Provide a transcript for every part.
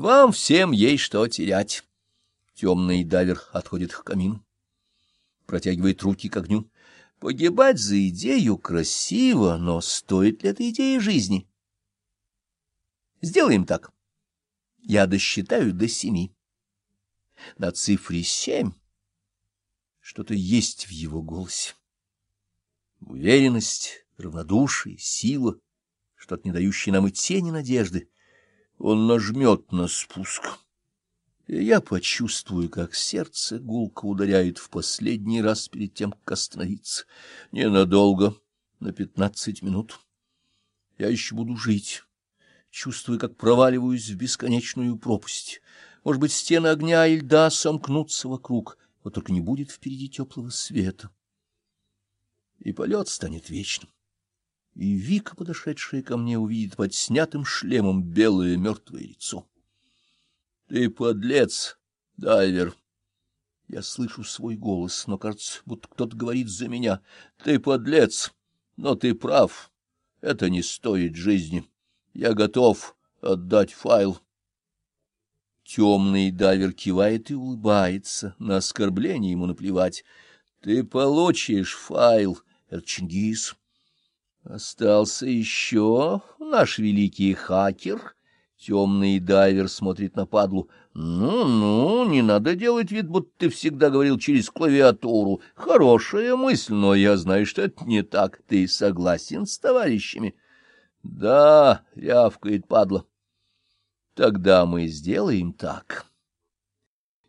Вам всем есть что терять. Темный дайвер отходит к камину, протягивает руки к огню. Погибать за идею красиво, но стоит ли эта идея жизни? Сделаем так. Я досчитаю до семи. На цифре семь что-то есть в его голосе. Уверенность, равнодушие, сила, что-то не дающее нам и тени надежды. Он нажмет на спуск, и я почувствую, как сердце гулко ударяет в последний раз перед тем, как остановиться. Ненадолго, на пятнадцать минут. Я еще буду жить, чувствуя, как проваливаюсь в бесконечную пропасть. Может быть, стены огня и льда сомкнутся вокруг, вот только не будет впереди теплого света. И полет станет вечным и Вика, подошедшая ко мне, увидит под снятым шлемом белое мертвое лицо. — Ты подлец, дайвер! Я слышу свой голос, но кажется, будто кто-то говорит за меня. — Ты подлец, но ты прав. Это не стоит жизни. Я готов отдать файл. Темный дайвер кивает и улыбается. На оскорбление ему наплевать. — Ты получишь файл. Это Чингис. Остался еще наш великий хакер. Темный дайвер смотрит на падлу. Ну-ну, не надо делать вид, будто ты всегда говорил через клавиатуру. Хорошая мысль, но я знаю, что это не так. Ты согласен с товарищами? Да, рявкает падла. Тогда мы сделаем так.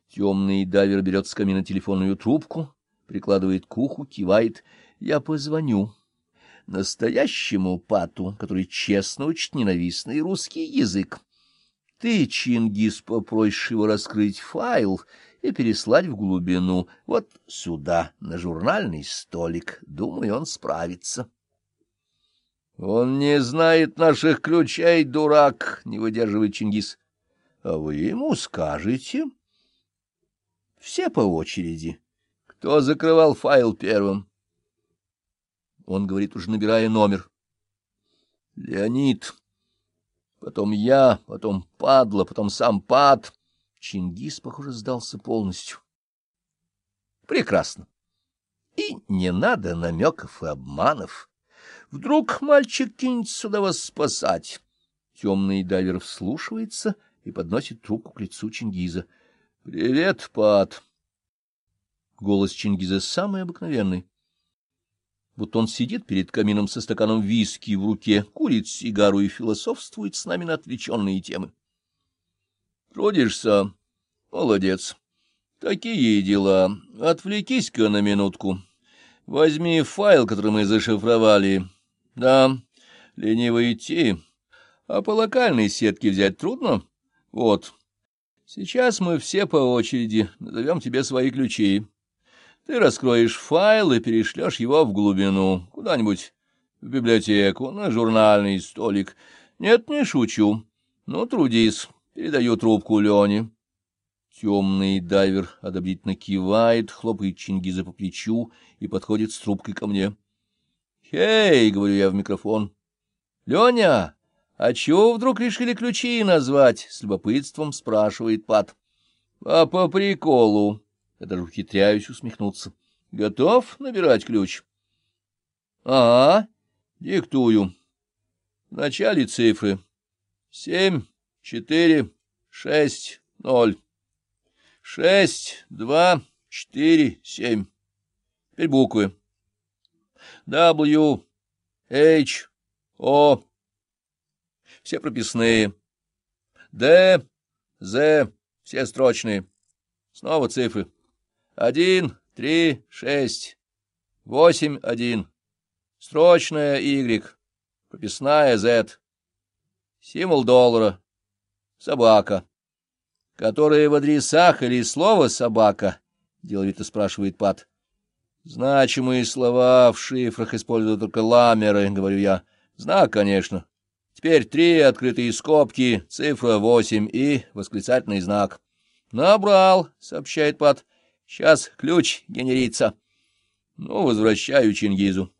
Темный дайвер берет с камина телефонную трубку, прикладывает к уху, кивает. Я позвоню настоящему пату, который честно учит ненавистный русский язык. Ты, Чингис, попросишь его раскрыть файл и переслать в глубину, вот сюда, на журнальный столик. Думаю, он справится. — Он не знает наших ключей, дурак, — не выдерживает Чингис. — А вы ему скажете? — Все по очереди. Кто закрывал файл первым? — он говорит, уже набирая номер. Леонид. Потом я, потом падла, потом сам пад. Чингис, похоже, сдался полностью. Прекрасно. И не надо намеков и обманов. Вдруг мальчик кинется сюда вас спасать. Темный дайвер вслушивается и подносит трубку к лицу Чингиза. — Привет, Пад. Голос Чингиза самый обыкновенный будто он сидит перед камином со стаканом виски в руке, курит сигару и философствует с нами на отвлеченные темы. Трудишься? Молодец. Такие дела. Отвлекись-ка на минутку. Возьми файл, который мы зашифровали. Да, лениво идти. А по локальной сетке взять трудно? Вот. Сейчас мы все по очереди назовем тебе свои ключи. Ты раскроешь файл и перешлешь его в глубину, куда-нибудь в библиотеку, на журнальный столик. Нет, не шучу. Ну, трудись. Передаю трубку Лене. Темный дайвер одобрительно кивает, хлопает Чингиза по плечу и подходит с трубкой ко мне. «Хей!» — говорю я в микрофон. «Леня, а чего вдруг решили ключи назвать?» — с любопытством спрашивает Пат. «А по приколу», я даже ухитряюсь усмехнуться. — Готов набирать ключ? — Ага, диктую. В начале цифры. Семь, четыре, шесть, ноль. Шесть, два, четыре, семь. Теперь буквы. W, H, O. Все прописные. D, Z, все строчные. Снова цифры. Один, три, шесть, восемь, один. Строчная Y, прописная Z. Символ доллара. Собака. Которая в адресах или слово «собака», — деловито спрашивает Пат. Значимые слова в шифрах используют только ламеры, — говорю я. Знак, конечно. Теперь три открытые скобки, цифра восемь и восклицательный знак. Набрал, — сообщает Пат. Сейчас ключ генерится. Ну, возвращаю Чингизу.